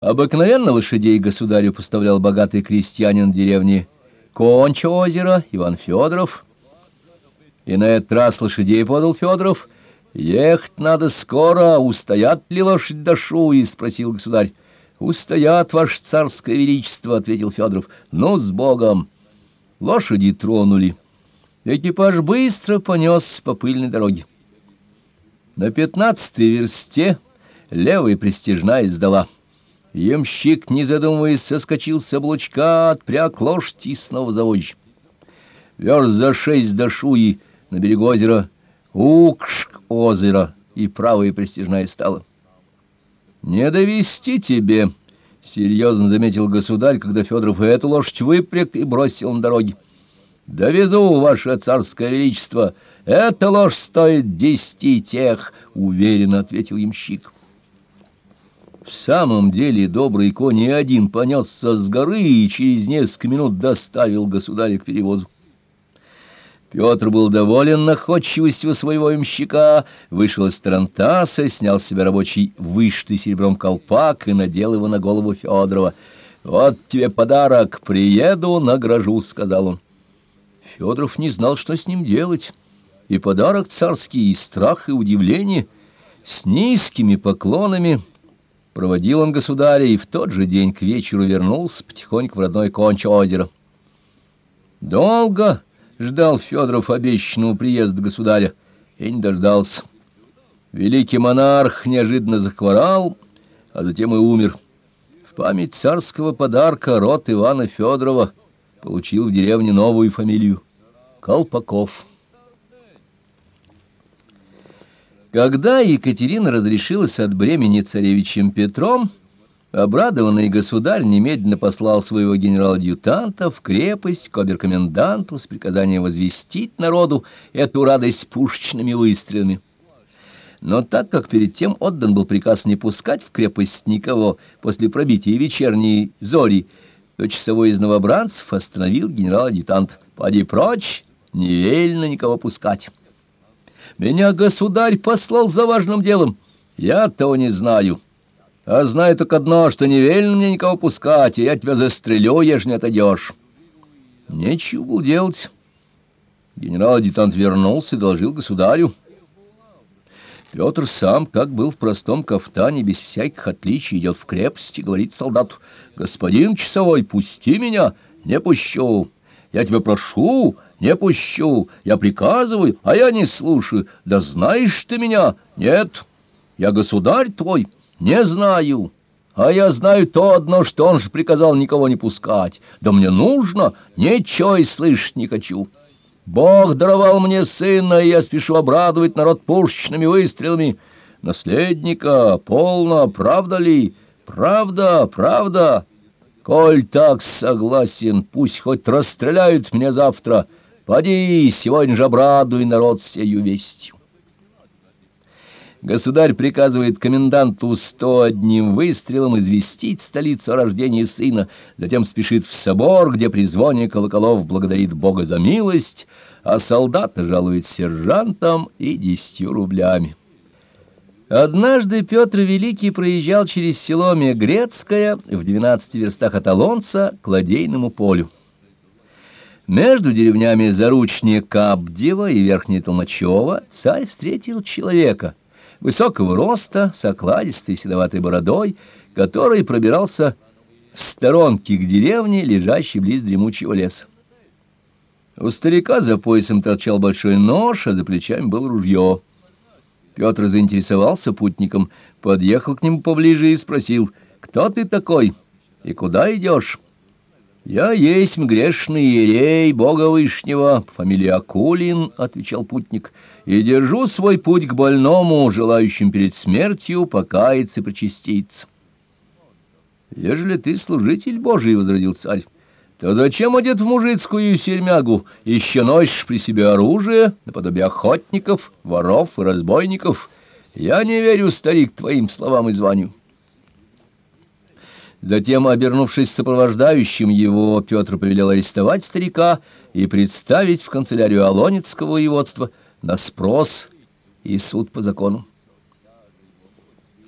Обыкновенно лошадей государю поставлял богатый крестьянин деревни Конча озера Иван Федоров. И на этот раз лошадей подал Федоров. «Ехать надо скоро, устоят ли лошадь до шуи?» — спросил государь. «Устоят, ваше царское величество», — ответил Федоров. «Ну, с Богом!» Лошади тронули. Экипаж быстро понес по пыльной дороге. На пятнадцатой версте левая пристежная сдала. Ямщик, не задумываясь, соскочил с облучка, отпряг лошадь и снова заводчик. Верст за шесть до Шуи на берегу озера Укшк озера, и правая престижная стала. «Не довести тебе», — серьезно заметил государь, когда Федоров эту лошадь выпряг и бросил на дороге. «Довезу, ваше царское величество, эта ложь стоит десяти тех», — уверенно ответил ямщик. В самом деле добрый конь не один понесся с горы и через несколько минут доставил государя к перевозу. Петр был доволен находчивостью своего имщика, вышел из тарантаса, снял с себя рабочий вышитый серебром колпак и надел его на голову Федорова. «Вот тебе подарок, приеду, награжу», — сказал он. Федоров не знал, что с ним делать, и подарок царский, и страх, и удивление. С низкими поклонами Проводил он государя и в тот же день к вечеру вернулся потихоньку в родной конч озера. Долго ждал Федоров обещанного приезда государя и не дождался. Великий монарх неожиданно захворал, а затем и умер. В память царского подарка род Ивана Федорова получил в деревне новую фамилию — Колпаков. Когда Екатерина разрешилась от бремени царевичем Петром, обрадованный государь немедленно послал своего генерал-адъютанта в крепость к оберкоменданту с приказанием возвестить народу эту радость пушечными выстрелами. Но так как перед тем отдан был приказ не пускать в крепость никого после пробития вечерней зори, то часовой из новобранцев остановил генерал-адъютант. «Поди прочь, не велено никого пускать». Меня государь послал за важным делом. Я того не знаю. А знаю только одно, что не велено мне никого пускать, и я тебя застрелю, ежели не отойдешь. Нечего было делать. Генерал-адъютант вернулся и доложил государю. Петр сам, как был в простом кафтане, без всяких отличий, идет в крепость и говорит солдату, «Господин часовой, пусти меня, не пущу, я тебя прошу, не пущу, я приказываю, а я не слушаю. Да знаешь ты меня? Нет, я государь твой, не знаю. А я знаю то одно, что он же приказал никого не пускать. Да мне нужно, ничего и слышать не хочу. Бог даровал мне сына, и я спешу обрадовать народ пушечными выстрелами. Наследника, полно, правда ли? Правда, правда. Коль так согласен, пусть хоть расстреляют меня завтра, — Поди, сегодня же обрадуй народ сею вестью. Государь приказывает коменданту сто одним выстрелом известить столицу о рождении сына, затем спешит в собор, где при звоне колоколов благодарит Бога за милость, а солдата жалует сержантам и десятью рублями. Однажды Петр Великий проезжал через село Мегрецкое в двенадцати верстах от Алонца к Ладейному полю. Между деревнями Заручнее Кабдева и Верхнее Толмачева царь встретил человека высокого роста, с окладистой седоватой бородой, который пробирался в сторонке к деревне, лежащей близ дремучего леса. У старика за поясом торчал большой нож, а за плечами было ружье. Петр заинтересовался путником, подъехал к нему поближе и спросил, «Кто ты такой и куда идешь?» «Я есть грешный иерей Бога Вышнего, фамилия Акулин», — отвечал путник, — «и держу свой путь к больному, желающим перед смертью покаяться и причаститься». «Ежели ты служитель Божий», — возразил царь, — «то зачем одет в мужицкую сермягу, еще носишь при себе оружие, наподобие охотников, воров и разбойников? Я не верю, старик, твоим словам и званию». Затем, обернувшись сопровождающим его, Петр повелел арестовать старика и представить в канцелярию Алонецкого воеводства на спрос и суд по закону.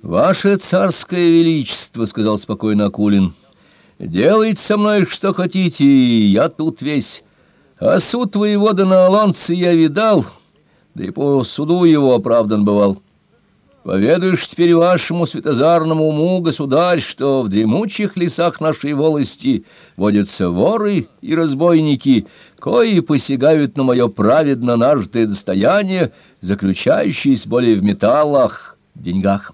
«Ваше царское величество», — сказал спокойно Акулин, — «делайте со мной что хотите, я тут весь. А суд воевода на Аланце я видал, да и по суду его оправдан бывал». Поведаешь теперь вашему светозарному уму, государь, что в дремучих лесах нашей волости водятся воры и разбойники, кои посягают на мое праведно нажитое достояние, заключающееся более в металлах, деньгах.